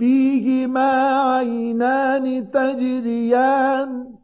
فِيهِمَا عَيْنَانِ تَجْرِيَانِ